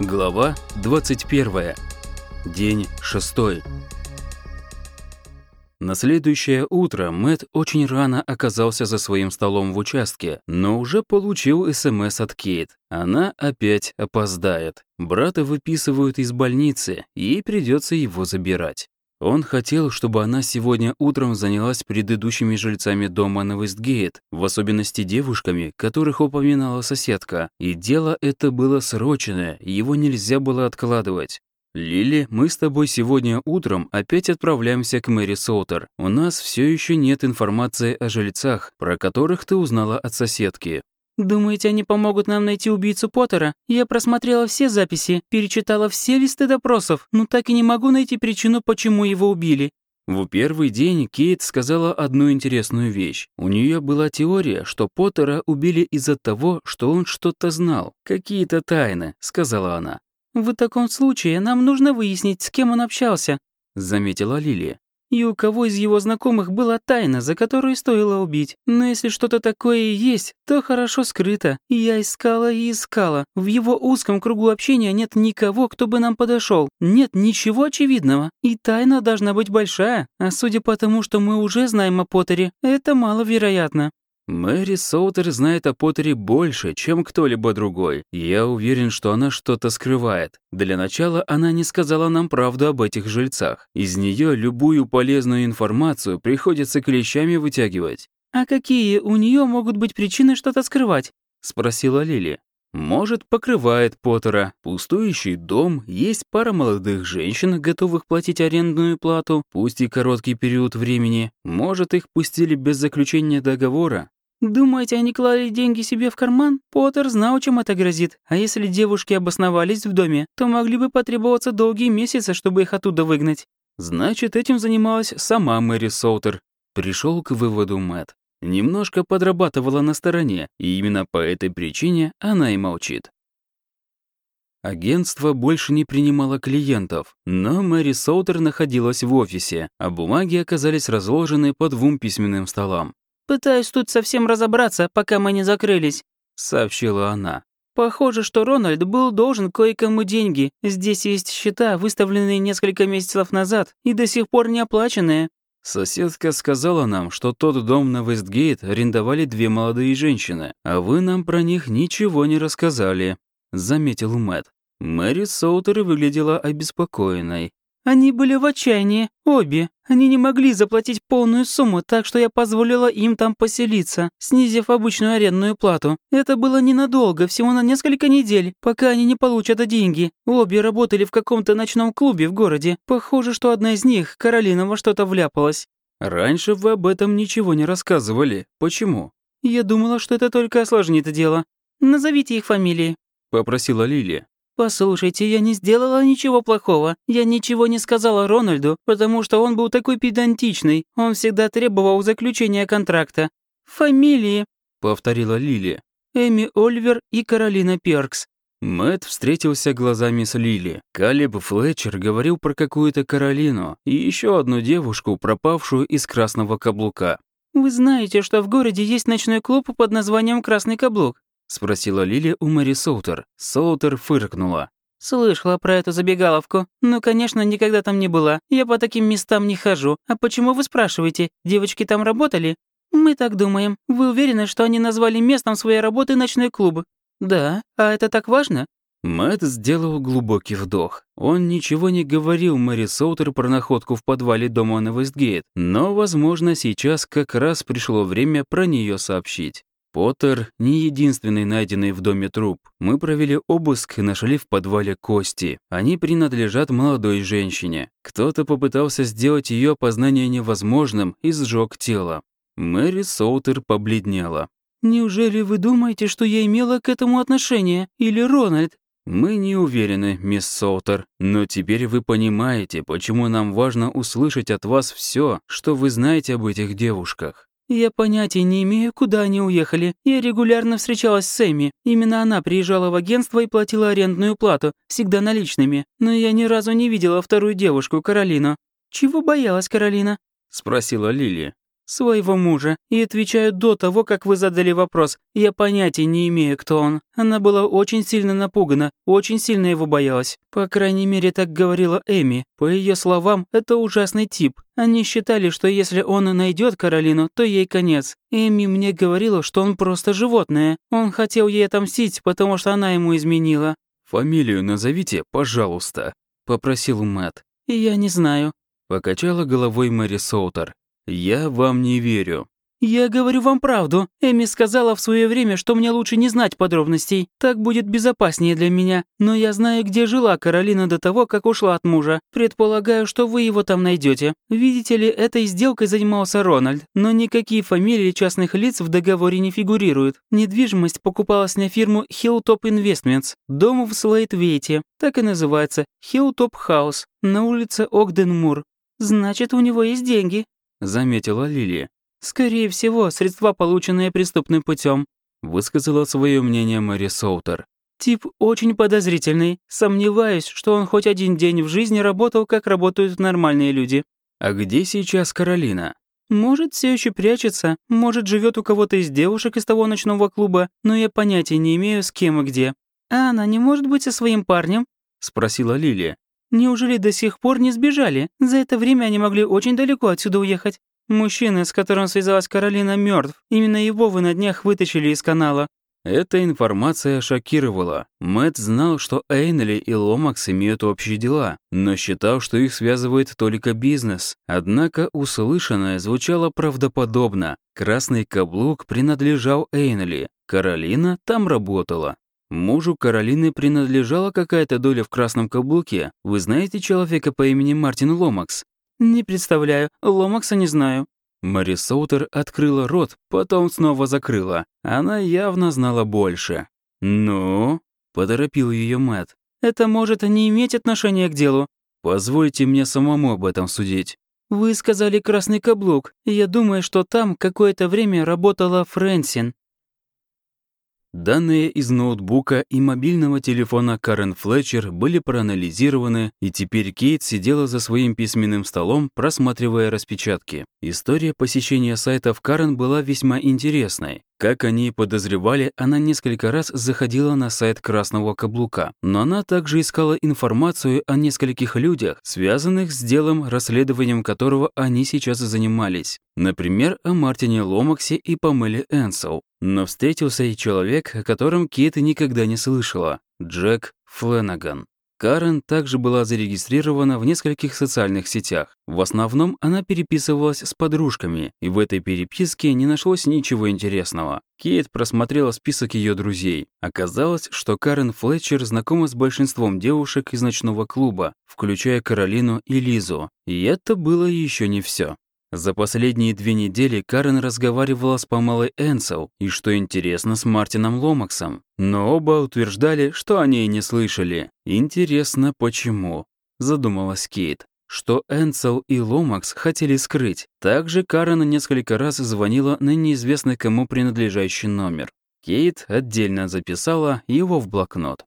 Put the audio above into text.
Глава 21. День 6. На следующее утро Мэт очень рано оказался за своим столом в участке, но уже получил СМС от Кейт. Она опять опоздает. Брата выписывают из больницы, ей придется его забирать. Он хотел, чтобы она сегодня утром занялась предыдущими жильцами дома на Вестгейт, в особенности девушками, которых упоминала соседка. И дело это было срочное, его нельзя было откладывать. «Лили, мы с тобой сегодня утром опять отправляемся к Мэри Соутер. У нас все еще нет информации о жильцах, про которых ты узнала от соседки. «Думаете, они помогут нам найти убийцу Поттера? Я просмотрела все записи, перечитала все листы допросов, но так и не могу найти причину, почему его убили». В первый день Кейт сказала одну интересную вещь. У нее была теория, что Поттера убили из-за того, что он что-то знал. «Какие-то тайны», — сказала она. «В таком случае нам нужно выяснить, с кем он общался», — заметила Лилия и у кого из его знакомых была тайна, за которую стоило убить. Но если что-то такое и есть, то хорошо скрыто. Я искала и искала. В его узком кругу общения нет никого, кто бы нам подошел. Нет ничего очевидного. И тайна должна быть большая. А судя по тому, что мы уже знаем о Поттере, это маловероятно. Мэри Соутер знает о Поттере больше, чем кто-либо другой. Я уверен, что она что-то скрывает. Для начала она не сказала нам правду об этих жильцах. Из нее любую полезную информацию приходится клещами вытягивать. «А какие у нее могут быть причины что-то скрывать?» — спросила Лили. Может, покрывает Поттера. Пустующий дом, есть пара молодых женщин, готовых платить арендную плату, пусть и короткий период времени. Может, их пустили без заключения договора. Думаете, они клали деньги себе в карман? Поттер знал, чем это грозит. А если девушки обосновались в доме, то могли бы потребоваться долгие месяцы, чтобы их оттуда выгнать. Значит, этим занималась сама Мэри Соутер. Пришел к выводу Мэтт. Немножко подрабатывала на стороне, и именно по этой причине она и молчит. Агентство больше не принимало клиентов, но Мэри Соутер находилась в офисе, а бумаги оказались разложены по двум письменным столам. «Пытаюсь тут совсем разобраться, пока мы не закрылись», — сообщила она. «Похоже, что Рональд был должен кое-кому деньги. Здесь есть счета, выставленные несколько месяцев назад и до сих пор не оплаченные». Соседка сказала нам, что тот дом на Вестгейт арендовали две молодые женщины, а вы нам про них ничего не рассказали», — заметил Мэтт. Мэри Соутер выглядела обеспокоенной. Они были в отчаянии, обе. Они не могли заплатить полную сумму, так что я позволила им там поселиться, снизив обычную арендную плату. Это было ненадолго, всего на несколько недель, пока они не получат деньги. Обе работали в каком-то ночном клубе в городе. Похоже, что одна из них, Каролина, во что-то вляпалась. Раньше вы об этом ничего не рассказывали. Почему? Я думала, что это только осложнит дело. Назовите их фамилии, попросила Лилия. «Послушайте, я не сделала ничего плохого. Я ничего не сказала Рональду, потому что он был такой педантичный. Он всегда требовал заключения контракта. Фамилии», — повторила Лили. «Эми Ольвер и Каролина Перкс». Мэт встретился глазами с Лили. Калеб Флетчер говорил про какую-то Каролину и еще одну девушку, пропавшую из красного каблука. «Вы знаете, что в городе есть ночной клуб под названием «Красный каблук»? — спросила Лили у Мэри Соутер. Соутер фыркнула. «Слышала про эту забегаловку. Ну, конечно, никогда там не была. Я по таким местам не хожу. А почему вы спрашиваете? Девочки там работали?» «Мы так думаем. Вы уверены, что они назвали местом своей работы ночной клуб?» «Да. А это так важно?» Мэтт сделал глубокий вдох. Он ничего не говорил Мэри Соутер про находку в подвале дома на Вестгейт, но, возможно, сейчас как раз пришло время про нее сообщить. Поттер не единственный найденный в доме труп. Мы провели обыск и нашли в подвале кости. Они принадлежат молодой женщине. Кто-то попытался сделать ее опознание невозможным и сжег тело. Мэри Соутер побледнела. «Неужели вы думаете, что я имела к этому отношение? Или Рональд?» «Мы не уверены, мисс Соутер, но теперь вы понимаете, почему нам важно услышать от вас все, что вы знаете об этих девушках. «Я понятия не имею, куда они уехали. Я регулярно встречалась с Эми. Именно она приезжала в агентство и платила арендную плату, всегда наличными. Но я ни разу не видела вторую девушку, Каролину. Чего боялась Каролина?» — спросила Лили. Своего мужа. И отвечаю до того, как вы задали вопрос. Я понятия не имею, кто он. Она была очень сильно напугана, очень сильно его боялась. По крайней мере, так говорила Эми. По ее словам, это ужасный тип. Они считали, что если он найдет Каролину, то ей конец. Эми мне говорила, что он просто животное. Он хотел ей отомстить, потому что она ему изменила. «Фамилию назовите, пожалуйста», — попросил Мэтт. «Я не знаю», — покачала головой Мэри Соутер. «Я вам не верю». «Я говорю вам правду. Эми сказала в свое время, что мне лучше не знать подробностей. Так будет безопаснее для меня. Но я знаю, где жила Каролина до того, как ушла от мужа. Предполагаю, что вы его там найдете. Видите ли, этой сделкой занимался Рональд. Но никакие фамилии частных лиц в договоре не фигурируют. Недвижимость покупалась на фирму Hilltop Investments. Дом в Слейтвейте. Так и называется. Hilltop House. На улице Огденмур. Значит, у него есть деньги заметила Лили. «Скорее всего, средства, полученные преступным путем», высказала свое мнение Мэри Соутер. «Тип очень подозрительный. Сомневаюсь, что он хоть один день в жизни работал, как работают нормальные люди». «А где сейчас Каролина?» «Может, все еще прячется, может, живет у кого-то из девушек из того ночного клуба, но я понятия не имею, с кем и где». «А она не может быть со своим парнем?» — спросила Лилия. Неужели до сих пор не сбежали? За это время они могли очень далеко отсюда уехать. Мужчина, с которым связалась Каролина, мертв. Именно его вы на днях вытащили из канала. Эта информация шокировала. Мэтт знал, что Эйнли и Ломакс имеют общие дела, но считал, что их связывает только бизнес. Однако услышанное звучало правдоподобно. Красный каблук принадлежал Эйнли. Каролина там работала. Мужу Каролины принадлежала какая-то доля в красном каблуке. Вы знаете человека по имени Мартин Ломакс? Не представляю. Ломакса не знаю. Мэри Соутер открыла рот, потом снова закрыла. Она явно знала больше. «Ну?» – поторопил ее Мэтт. «Это может не иметь отношения к делу». «Позвольте мне самому об этом судить». «Вы сказали красный каблук. Я думаю, что там какое-то время работала Фрэнсин. Данные из ноутбука и мобильного телефона Карен Флетчер были проанализированы, и теперь Кейт сидела за своим письменным столом, просматривая распечатки. История посещения сайтов Карен была весьма интересной. Как они и подозревали, она несколько раз заходила на сайт Красного Каблука, но она также искала информацию о нескольких людях, связанных с делом, расследованием которого они сейчас занимались. Например, о Мартине Ломаксе и Памеле Энсел. Но встретился и человек, о котором Кейт никогда не слышала – Джек Фленаган. Карен также была зарегистрирована в нескольких социальных сетях. В основном она переписывалась с подружками, и в этой переписке не нашлось ничего интересного. Кейт просмотрела список ее друзей. Оказалось, что Карен Флетчер знакома с большинством девушек из ночного клуба, включая Каролину и Лизу. И это было еще не все. За последние две недели Карен разговаривала с Памелой Энсел и, что интересно, с Мартином Ломаксом. Но оба утверждали, что они и не слышали. Интересно, почему? Задумалась Кейт. Что Энсел и Ломакс хотели скрыть. Также Карен несколько раз звонила на неизвестный кому принадлежащий номер. Кейт отдельно записала его в блокнот.